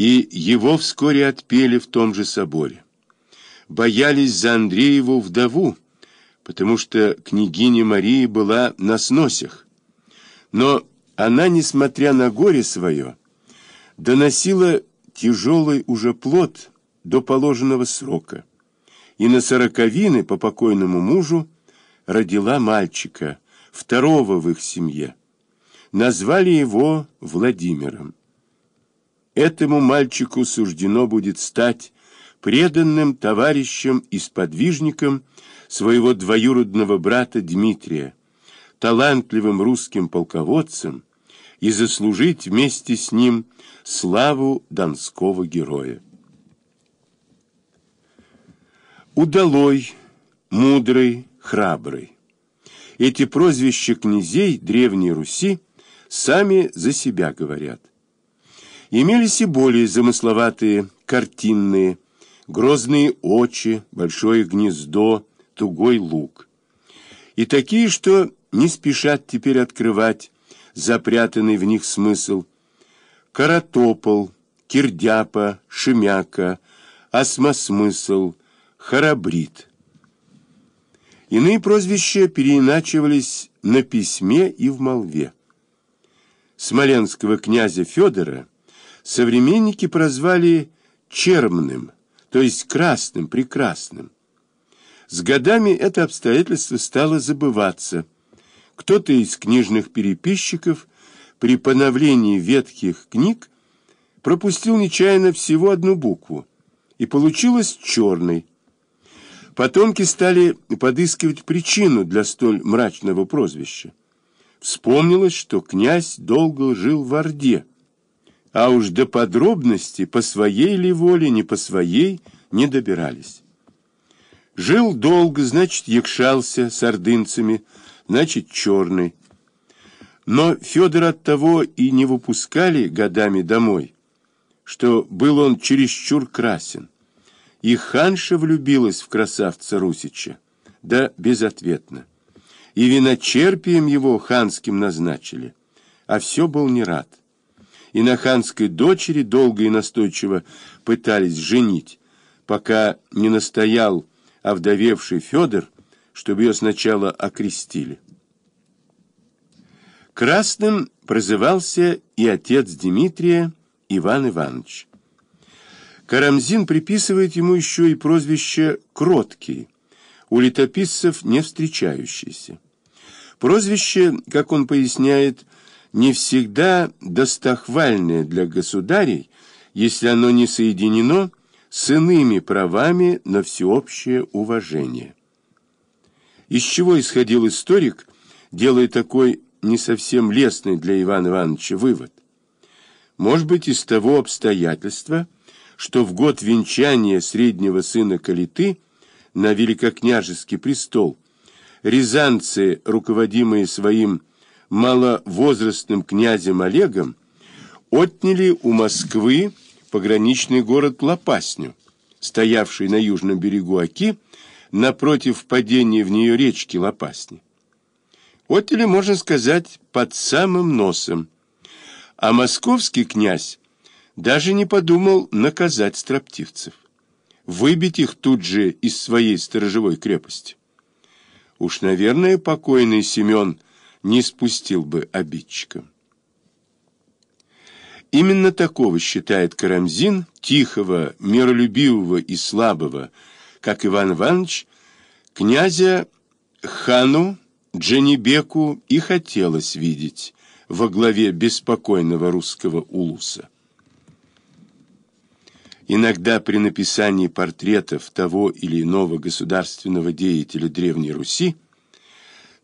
и его вскоре отпели в том же соборе. Боялись за Андрееву вдову, потому что княгиня Мария была на сносях. Но она, несмотря на горе свое, доносила тяжелый уже плод до положенного срока, и на сороковины по покойному мужу родила мальчика, второго в их семье. Назвали его Владимиром. Этому мальчику суждено будет стать преданным товарищем и сподвижником своего двоюродного брата Дмитрия, талантливым русским полководцем, и заслужить вместе с ним славу донского героя. Удалой, мудрый, храбрый. Эти прозвища князей Древней Руси сами за себя говорят. Имелись и более замысловатые, картинные, грозные очи, большое гнездо, тугой лук. И такие, что не спешат теперь открывать запрятанный в них смысл. Каратопол, кирдяпа, шемяка, осмосмысл, харабрит. Иные прозвища переиначивались на письме и в молве. Смоленского князя Федора современники прозвали Чермным, то есть красным, прекрасным. С годами это обстоятельство стало забываться. Кто-то из книжных переписчиков при поновлении ветхих книг пропустил нечаянно всего одну букву, и получилось черный. Потомки стали подыскивать причину для столь мрачного прозвища. Вспомнилось, что князь долго жил в Орде, а уж до подробностей, по своей ли воле, не по своей, не добирались. Жил долго, значит, якшался с ордынцами, значит, черный. Но Федор от того и не выпускали годами домой, что был он чересчур красен. И ханша влюбилась в красавца Русича, да безответно. И виночерпием его ханским назначили, а все был не рад и на ханской дочери долго и настойчиво пытались женить, пока не настоял овдовевший Федор, чтобы ее сначала окрестили. Красным прозывался и отец Дмитрия Иван Иванович. Карамзин приписывает ему еще и прозвище «Кроткий», у летописцев не встречающийся. Прозвище, как он поясняет, не всегда достохвальное для государей, если оно не соединено с иными правами на всеобщее уважение. Из чего исходил историк, делая такой не совсем лестный для Ивана Ивановича вывод? Может быть, из того обстоятельства, что в год венчания среднего сына Калиты на великокняжеский престол рязанцы, руководимые своим маловозрастным князем Олегом отняли у Москвы пограничный город Лопасню, стоявший на южном берегу Оки, напротив впадения в нее речки Лопасни. Отняли, можно сказать, под самым носом. А московский князь даже не подумал наказать строптивцев, выбить их тут же из своей сторожевой крепости. Уж, наверное, покойный Семен – не спустил бы обидчикам. Именно такого считает Карамзин, тихого, миролюбивого и слабого, как Иван Иванович, князя хану Дженебеку и хотелось видеть во главе беспокойного русского улуса. Иногда при написании портретов того или иного государственного деятеля Древней Руси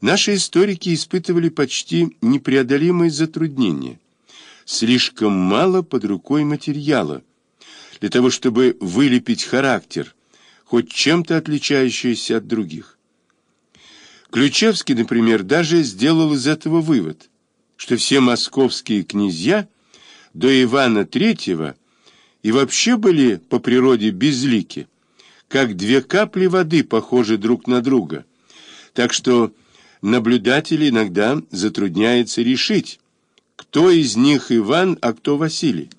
Наши историки испытывали почти непреодолимые затруднения. Слишком мало под рукой материала для того, чтобы вылепить характер, хоть чем-то отличающийся от других. Ключевский, например, даже сделал из этого вывод, что все московские князья до Ивана III и вообще были по природе безлики, как две капли воды похожи друг на друга, так что наблюдатель иногда затрудняется решить, кто из них Иван, а кто Василий.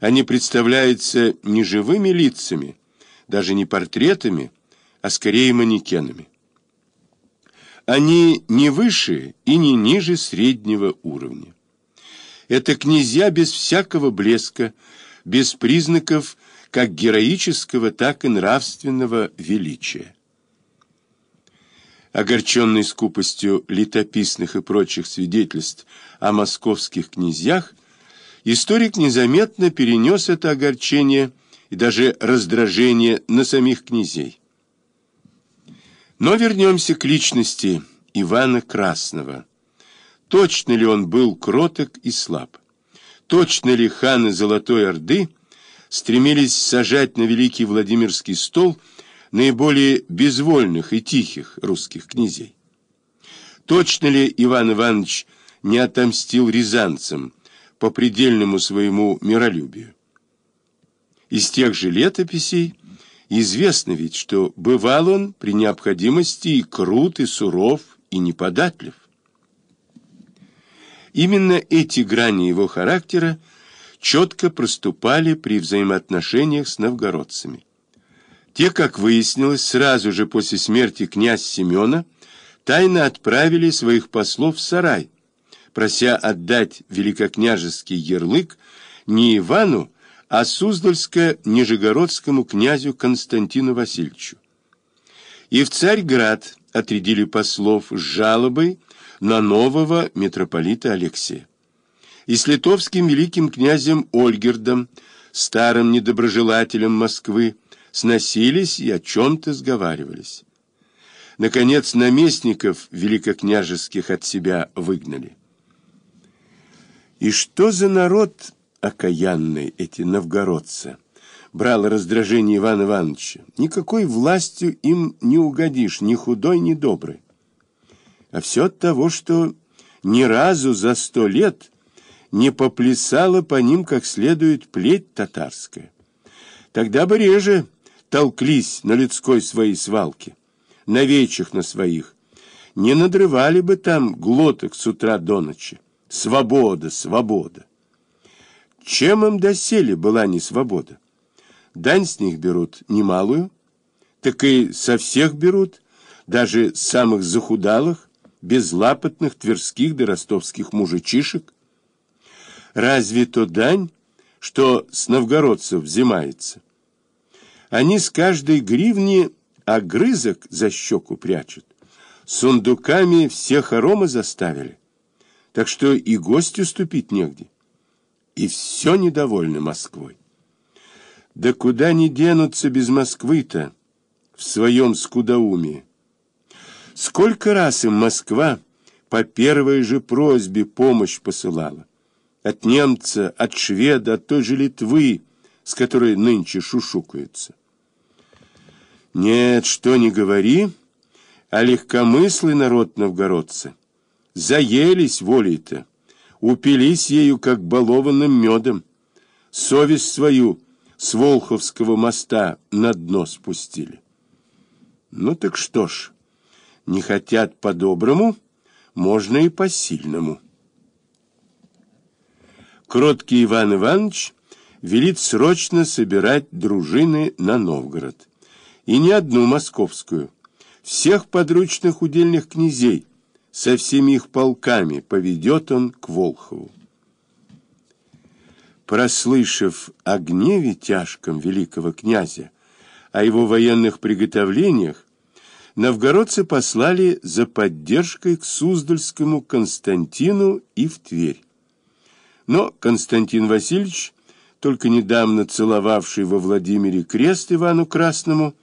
Они представляются не живыми лицами, даже не портретами, а скорее манекенами. Они не выше и не ниже среднего уровня. Это князья без всякого блеска, без признаков как героического, так и нравственного величия. Огорченный скупостью летописных и прочих свидетельств о московских князьях, историк незаметно перенес это огорчение и даже раздражение на самих князей. Но вернемся к личности Ивана Красного. Точно ли он был кроток и слаб? Точно ли ханы Золотой Орды стремились сажать на Великий Владимирский стол наиболее безвольных и тихих русских князей? Точно ли Иван Иванович не отомстил рязанцам по предельному своему миролюбию? Из тех же летописей известно ведь, что бывал он при необходимости и крут, и суров, и неподатлив. Именно эти грани его характера четко проступали при взаимоотношениях с новгородцами. Те, как выяснилось, сразу же после смерти князь Семена тайно отправили своих послов в сарай, прося отдать великокняжеский ярлык не Ивану, а Суздальско-Нижегородскому князю Константину Васильевичу. И в Царьград отрядили послов с жалобой на нового митрополита Алексея. И с литовским великим князем Ольгердом, старым недоброжелателем Москвы, сносились и о чем-то сговаривались. Наконец, наместников великокняжеских от себя выгнали. И что за народ окаянный эти новгородцы? Брало раздражение Ивана Ивановича. Никакой властью им не угодишь, ни худой, ни добрый а все от того, что ни разу за сто лет не поплясала по ним как следует плеть татарская. Тогда бы реже толклись на людской своей свалке, на вечах на своих, не надрывали бы там глоток с утра до ночи. Свобода, свобода. Чем им доселе была не свобода? Дань с них берут немалую, так и со всех берут, даже самых захудалых, безлапотных тверских да ростовских мужичишек? Разве то дань, что с новгородцев взимается? Они с каждой гривни огрызок за щеку прячут. Сундуками все хоромы заставили. Так что и гостю ступить негде. И все недовольны Москвой. Да куда не денутся без Москвы-то в своем скудоумии? Сколько раз им Москва по первой же просьбе помощь посылала. От немца, от шведа, от той же Литвы, с которой нынче шушукаются. Нет, что не говори, а легкомыслый народ новгородцы. Заелись волей-то, упились ею, как балованным медом. Совесть свою с Волховского моста на дно спустили. Ну так что ж... Не хотят по-доброму, можно и по-сильному. Кроткий Иван Иванович велит срочно собирать дружины на Новгород. И не одну московскую. Всех подручных удельных князей со всеми их полками поведет он к Волхову. Прослышав о гневе тяжком великого князя, о его военных приготовлениях, новгородцы послали за поддержкой к Суздальскому Константину и в Тверь. Но Константин Васильевич, только недавно целовавший во Владимире крест Ивану Красному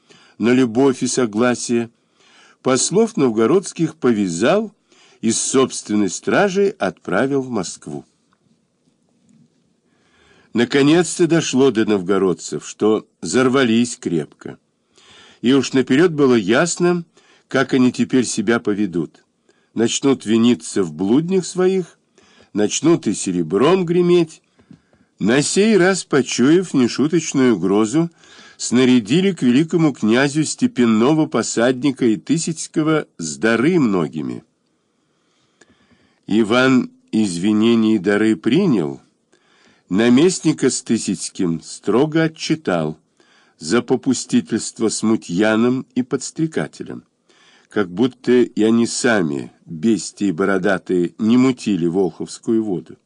на любовь и согласие, послов новгородских повязал и с собственной стражей отправил в Москву. Наконец-то дошло до новгородцев, что взорвались крепко и уж наперед было ясно, как они теперь себя поведут. Начнут виниться в блуднях своих, начнут и серебром греметь. На сей раз, почуяв нешуточную угрозу, снарядили к великому князю степенного посадника и Тысяцкого с дары многими. Иван извинения и дары принял, наместника с Тысяцким строго отчитал за попустительство смутьянам и подстрекателям, как будто и они сами, бестии бородатые, не мутили Волховскую воду.